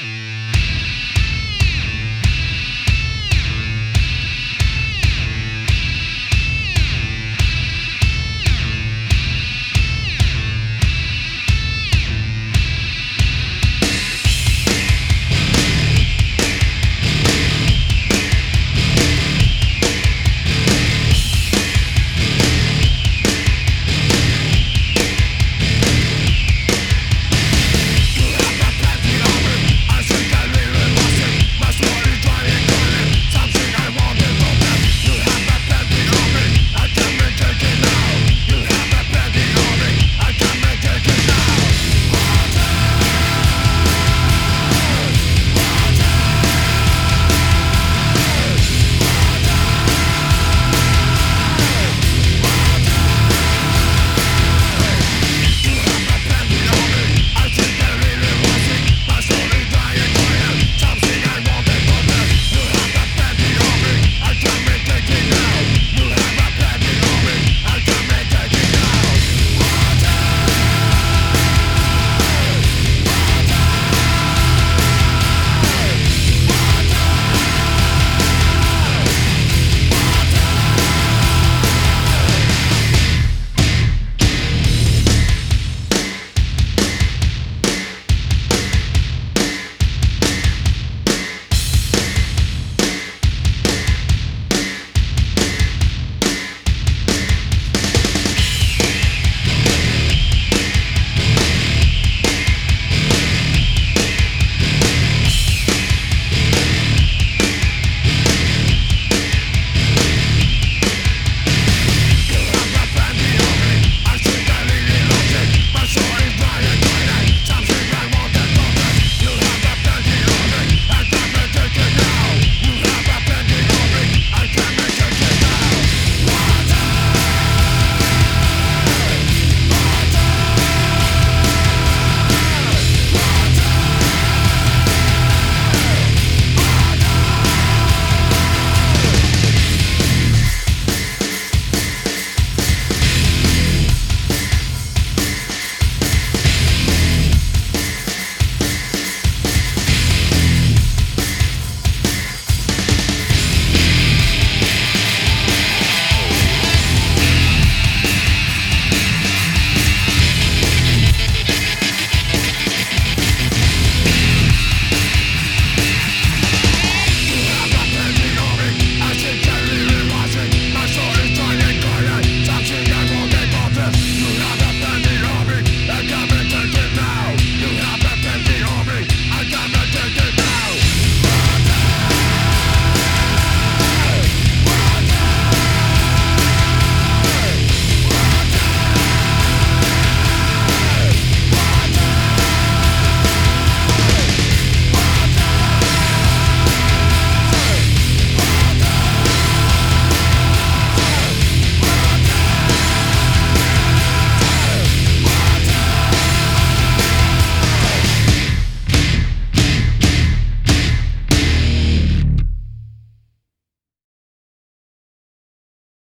Mm-hmm.